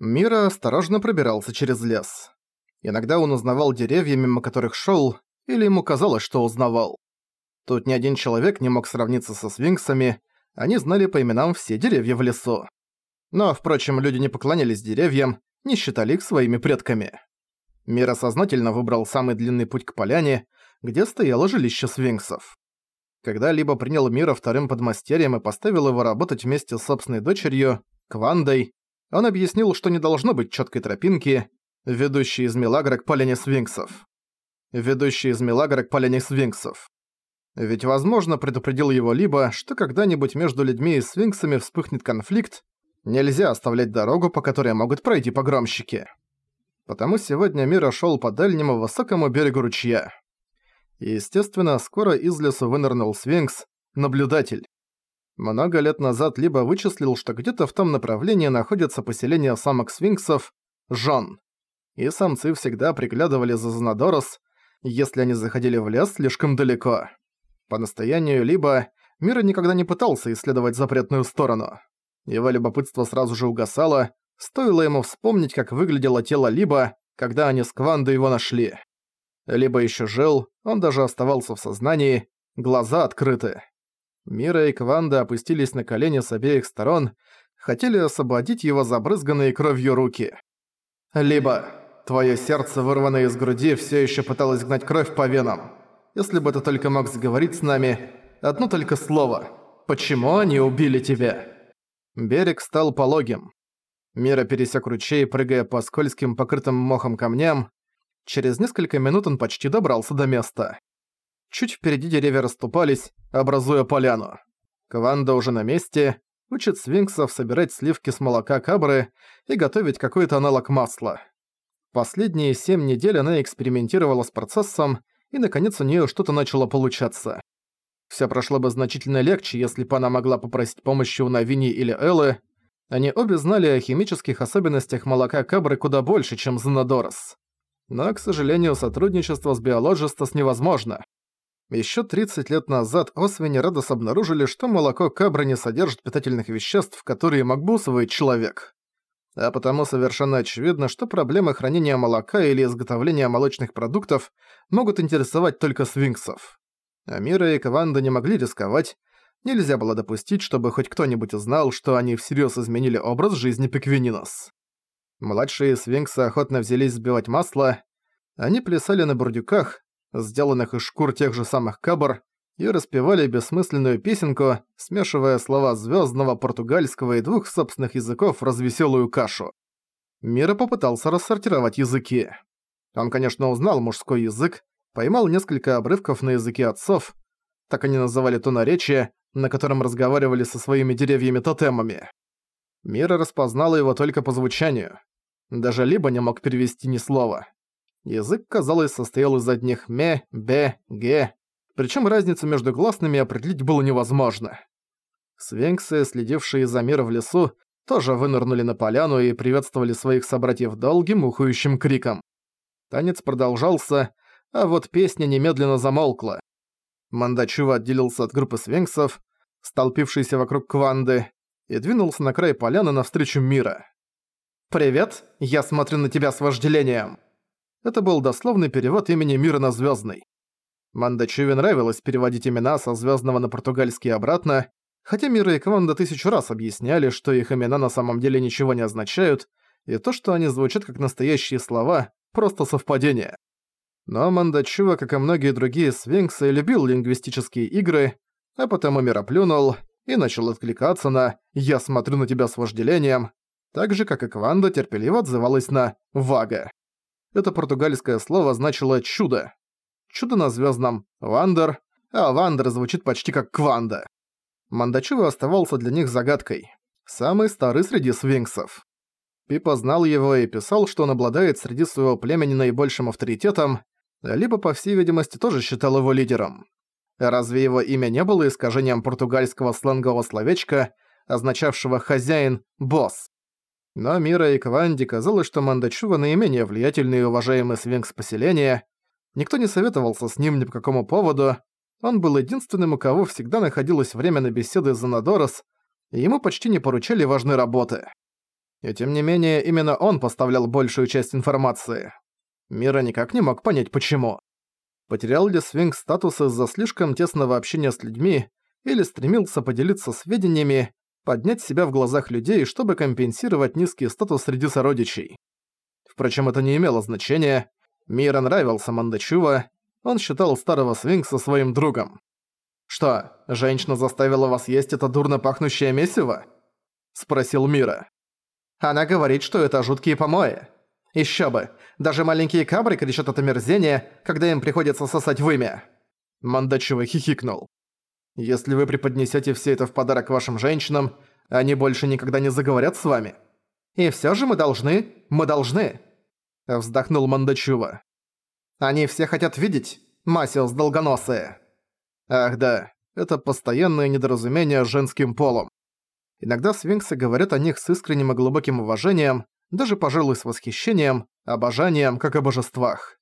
Мира осторожно пробирался через лес. Иногда он узнавал деревья, мимо которых шел, или ему казалось, что узнавал. Тут ни один человек не мог сравниться со свинксами, они знали по именам все деревья в лесу. Но, впрочем, люди не поклонялись деревьям, не считали их своими предками. Мира сознательно выбрал самый длинный путь к поляне, где стояло жилище свинксов. Когда Либо принял Мира вторым подмастерьем и поставил его работать вместе с собственной дочерью, Квандой, он объяснил, что не должно быть четкой тропинки, ведущей из Мелагра к поляне свинксов. Ведущей из Мелагра к поляне свинксов. Ведь, возможно, предупредил его Либо, что когда-нибудь между людьми и свинксами вспыхнет конфликт, нельзя оставлять дорогу, по которой могут пройти погромщики. Потому сегодня Мира шел по дальнему высокому берегу ручья. И, естественно, скоро из лесу вынырнул свинкс, наблюдатель. Много лет назад Либо вычислил, что где-то в том направлении находится поселение самок-свинксов – Жон. И самцы всегда приглядывали за Занадорос, если они заходили в лес слишком далеко. По настоянию Либо Мира никогда не пытался исследовать запретную сторону. Его любопытство сразу же угасало, стоило ему вспомнить, как выглядело тело Либо, когда они с Квандой его нашли. Либо еще жил, он даже оставался в сознании, глаза открыты. Мира и Кванда опустились на колени с обеих сторон, хотели освободить его забрызганные кровью руки. Либо твое сердце, вырванное из груди, все еще пыталось гнать кровь по венам. Если бы ты только мог заговорить с нами, одно только слово. Почему они убили тебя? Берег стал пологим. Мира пересек ручей, прыгая по скользким, покрытым мохом камням. Через несколько минут он почти добрался до места. Чуть впереди деревья расступались, образуя поляну. Кванда уже на месте, учит свинксов собирать сливки с молока кабры и готовить какой-то аналог масла. Последние семь недель она экспериментировала с процессом, и наконец у нее что-то начало получаться. Все прошло бы значительно легче, если бы она могла попросить помощи у Навини или Эллы. Они обе знали о химических особенностях молока кабры куда больше, чем Занадорос. Но, к сожалению, сотрудничество с Биологистас невозможно. Еще 30 лет назад Освини Радос обнаружили, что молоко кабры не содержит питательных веществ, которые усвоить человек. А потому совершенно очевидно, что проблемы хранения молока или изготовления молочных продуктов могут интересовать только свинксов. Амира и Каванда не могли рисковать, нельзя было допустить, чтобы хоть кто-нибудь узнал, что они всерьез изменили образ жизни Пиквининос. Младшие свинксы охотно взялись сбивать масло, они плясали на бурдюках, сделанных из шкур тех же самых кабр, и распевали бессмысленную песенку, смешивая слова звездного, португальского и двух собственных языков в развеселую кашу. Мира попытался рассортировать языки. Он, конечно, узнал мужской язык, поймал несколько обрывков на языке отцов, так они называли то наречие, на котором разговаривали со своими деревьями-тотемами. Мира распознала его только по звучанию. Даже Либо не мог перевести ни слова. Язык, казалось, состоял из одних «ме», «бе», «ге», причем разницу между гласными определить было невозможно. Свенксы, следившие за миром в лесу, тоже вынырнули на поляну и приветствовали своих собратьев долгим ухающим криком. Танец продолжался, а вот песня немедленно замолкла. Мандачува отделился от группы свенксов, столпившейся вокруг Кванды, и двинулся на край поляны навстречу мира. «Привет, я смотрю на тебя с вожделением!» Это был дословный перевод имени Мира на звездный. Мандачеве нравилось переводить имена со звездного на португальский обратно, хотя Мира и Кванда тысячу раз объясняли, что их имена на самом деле ничего не означают, и то, что они звучат как настоящие слова, просто совпадение. Но Мандачува, как и многие другие свинксы, любил лингвистические игры, а потому Миро плюнул и начал откликаться на «Я смотрю на тебя с вожделением», так же, как и Кванда терпеливо отзывалась на «Vaga». Это португальское слово значило «чудо». Чудо на звездном «Wonder», а «Wonder» звучит почти как «Кванда». Мандачува оставался для них загадкой. Самый старый среди свинксов. Пипа знал его и писал, что он обладает среди своего племени наибольшим авторитетом, либо, по всей видимости, тоже считал его лидером. Разве его имя не было искажением португальского сленгового словечка, означавшего «хозяин», «босс»? Но Мира и Кванди казалось, что Мандачува наименее влиятельный и уважаемый свинкс поселения. Никто не советовался с ним ни по какому поводу. Он был единственным, у кого всегда находилось время на беседы за Надорос, и ему почти не поручали важной работы. И тем не менее, именно он поставлял большую часть информации. Мира никак не мог понять, почему. Потерял ли Свинг статус из-за слишком тесного общения с людьми или стремился поделиться сведениями, поднять себя в глазах людей, чтобы компенсировать низкий статус среди сородичей. Впрочем, это не имело значения. Мира нравился Мандачува, он считал старого Свинкса своим другом. «Что, женщина заставила вас есть это дурно пахнущее месиво?» – спросил Мира. «Она говорит, что это жуткие помои. Ещё бы, даже маленькие кабры кричат от омерзения, когда им приходится сосать вымя». Мандачева хихикнул. «Если вы преподнесете все это в подарок вашим женщинам, они больше никогда не заговорят с вами. И всё же мы должны, мы должны!» Вздохнул Мандачува. «Они все хотят видеть, Масиус долгоносые!» Ах да, это постоянное недоразумение с женским полом. Иногда свинксы говорят о них с искренним и глубоким уважением, даже, пожалуй, с восхищением, обожанием, как о божествах.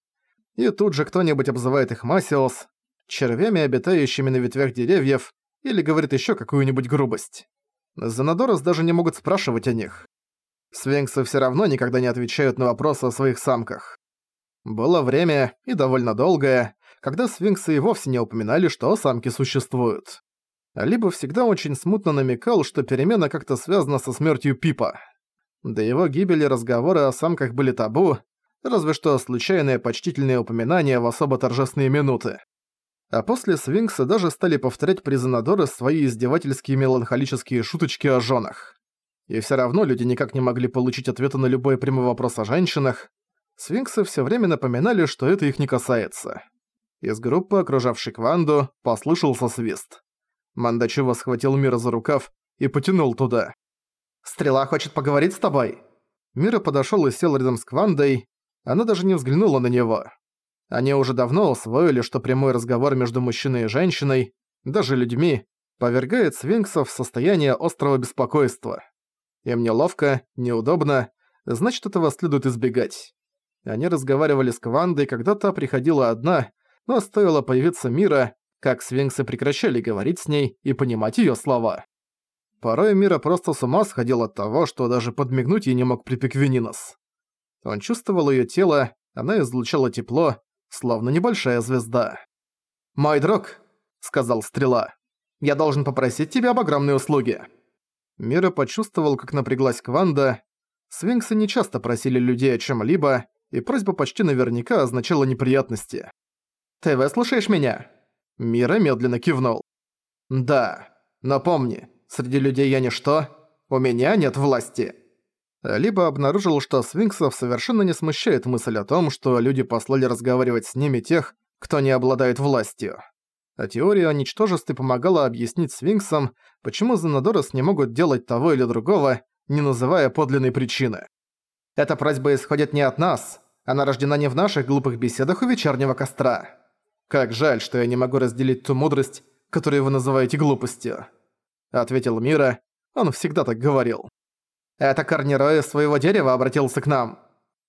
И тут же кто-нибудь обзывает их Масиос, червями, обитающими на ветвях деревьев, или говорит еще какую-нибудь грубость. Занадорос даже не могут спрашивать о них. Свинксы все равно никогда не отвечают на вопросы о своих самках. Было время, и довольно долгое, когда свинксы и вовсе не упоминали, что самки существуют. Либо всегда очень смутно намекал, что перемена как-то связана со смертью Пипа. До его гибели разговоры о самках были табу, разве что случайные почтительные упоминания в особо торжественные минуты. А после свинксы даже стали повторять при Занадоре свои издевательские меланхолические шуточки о женах. И все равно люди никак не могли получить ответа на любой прямой вопрос о женщинах. Свинксы все время напоминали, что это их не касается. Из группы, окружавшей Кванду, послышался свист. Мандачева схватил Мира за рукав и потянул туда. «Стрела хочет поговорить с тобой?» Мира подошёл и сел рядом с Квандой. Она даже не взглянула на него. Они уже давно усвоили, что прямой разговор между мужчиной и женщиной, даже людьми, повергает свинксов в состояние острого беспокойства. Им неловко, неудобно, значит, этого следует избегать. Они разговаривали с Квандой, когда та приходила одна, но стоило появиться Мира, как свинксы прекращали говорить с ней и понимать её слова. Порой Мира просто с ума сходил от того, что даже подмигнуть ей не мог Припеквининос. Он чувствовал её тело, она излучала тепло, словно небольшая звезда. «Мой друг», — сказал Стрела, — «я должен попросить тебя об огромной услуге». Мира почувствовал, как напряглась Кванда. Свинксы нечасто просили людей о чём-либо, и просьба почти наверняка означала неприятности. «Ты выслушаешь меня?» Мира медленно кивнул. «Да, но помни, среди людей я ничто, у меня нет власти». Либо обнаружил, что свинксов совершенно не смущает мысль о том, что люди послали разговаривать с ними тех, кто не обладает властью. А теория о ничтожестве помогала объяснить свинксам, почему Занадорос не могут делать того или другого, не называя подлинной причины. «Эта просьба исходит не от нас, она рождена не в наших глупых беседах у вечернего костра». «Как жаль, что я не могу разделить ту мудрость, которую вы называете глупостью», — ответил Мира. Он всегда так говорил. «Это Корнирой своего дерева обратился к нам».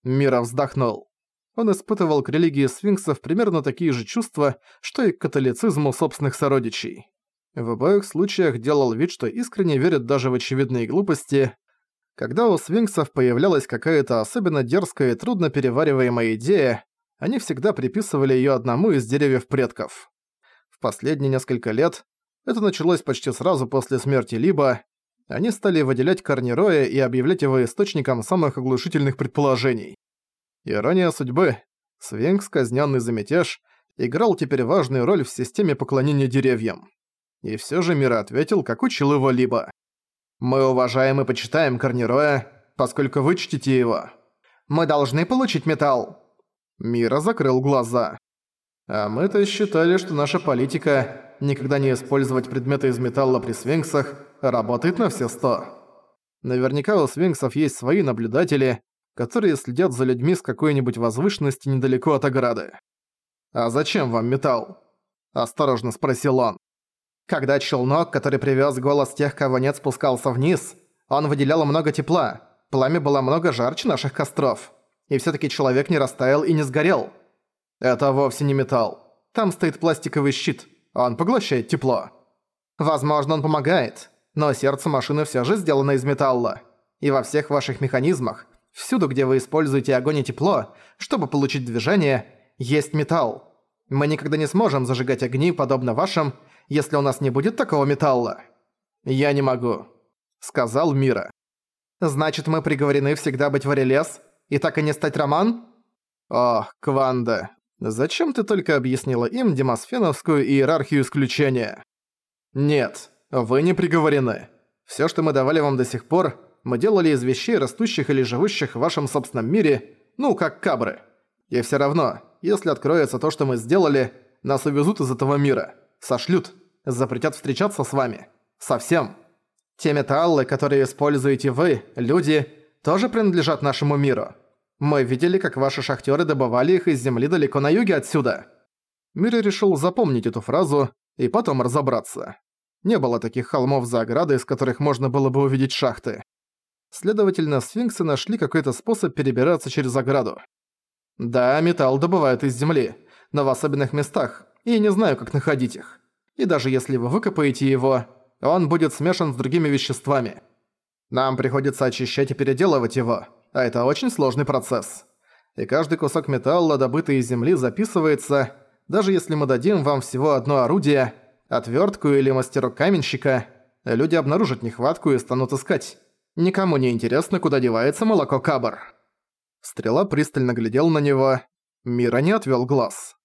Мира вздохнул. Он испытывал к религии сфинксов примерно такие же чувства, что и к католицизму собственных сородичей. В обоих случаях делал вид, что искренне верит даже в очевидные глупости. Когда у сфинксов появлялась какая-то особенно дерзкая и трудно перевариваемая идея, они всегда приписывали её одному из деревьев предков. В последние несколько лет, это началось почти сразу после смерти Либо, они стали выделять Корнероя и объявлять его источником самых оглушительных предположений. Ирония судьбы. Свинкс, казнённый за мятеж, играл теперь важную роль в системе поклонения деревьям. И всё же Мира ответил, как учил его Либо. «Мы уважаем и почитаем Корнероя, поскольку вы чтите его. Мы должны получить металл. Мира закрыл глаза. А мы-то считали, что наша политика никогда не использовать предметы из металла при свинксах работает на все сто. Наверняка у свинксов есть свои наблюдатели, которые следят за людьми с какой-нибудь возвышенности недалеко от ограды. «А зачем вам металл?» – осторожно спросил он. Когда челнок, который привез голос тех, кого нет, спускался вниз, он выделял много тепла, пламя было много жарче наших костров и всё-таки человек не растаял и не сгорел. Это вовсе не металл. Там стоит пластиковый щит, он поглощает тепло. Возможно, он помогает, но сердце машины всё же сделано из металла. И во всех ваших механизмах, всюду, где вы используете огонь и тепло, чтобы получить движение, есть металл. Мы никогда не сможем зажигать огни, подобно вашим, если у нас не будет такого металла. Я не могу, сказал Мира. Значит, мы приговорены всегда быть варелес и так и не стать Роман? Ох, Кванда, зачем ты только объяснила им демосфеновскую иерархию исключения? Нет, вы не приговорены. Всё, что мы давали вам до сих пор, мы делали из вещей, растущих или живущих в вашем собственном мире, ну, как кабры. И всё равно, если откроется то, что мы сделали, нас увезут из этого мира, сошлют, запретят встречаться с вами. Совсем. Те металлы, которые используете вы, люди, тоже принадлежат нашему миру. Мы видели, как ваши шахтёры добывали их из земли далеко на юге отсюда. Мири решил запомнить эту фразу и потом разобраться. Не было таких холмов за оградой, из которых можно было бы увидеть шахты. Следовательно, сфинксы нашли какой-то способ перебираться через ограду. Да, металл добывают из земли, но в особенных местах, и не знаю, как находить их. И даже если вы выкопаете его, он будет смешан с другими веществами. Нам приходится очищать и переделывать его, а это очень сложный процесс. И каждый кусок металла, добытый из земли, записывается, даже если мы дадим вам всего одно орудие, отвертку или мастерок каменщика, люди обнаружат нехватку и станут искать. Никому не интересно, куда девается молоко кабр. Стрела пристально глядел на него. Мира не отвёл глаз.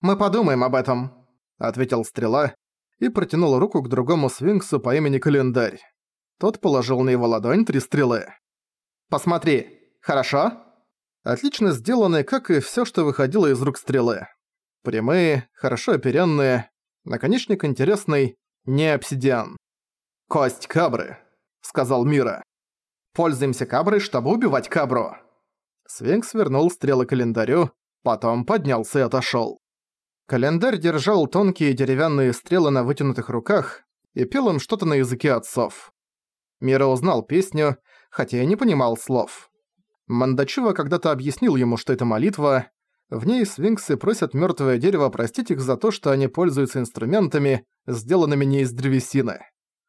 «Мы подумаем об этом», — ответил Стрела и протянул руку к другому свинксу по имени Календарь. Тот положил на его ладонь три стрелы. «Посмотри, хорошо?» Отлично сделаны, как и всё, что выходило из рук стрелы. Прямые, хорошо оперенные, наконечник интересный, не обсидиан. «Кость кабры», — сказал Мира. «Пользуемся каброй, чтобы убивать кабру». Свинкс вернул стрелы календарю, потом поднялся и отошёл. Календарь держал тонкие деревянные стрелы на вытянутых руках и пел им что-то на языке отцов. Мира узнал песню, хотя и не понимал слов. Мандачува когда-то объяснил ему, что это молитва. В ней свинксы просят мёртвое дерево простить их за то, что они пользуются инструментами, сделанными не из древесины.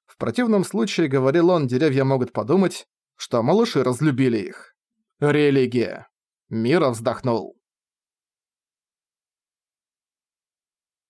В противном случае, говорил он, деревья могут подумать, что малыши разлюбили их. Религия. Мира вздохнул.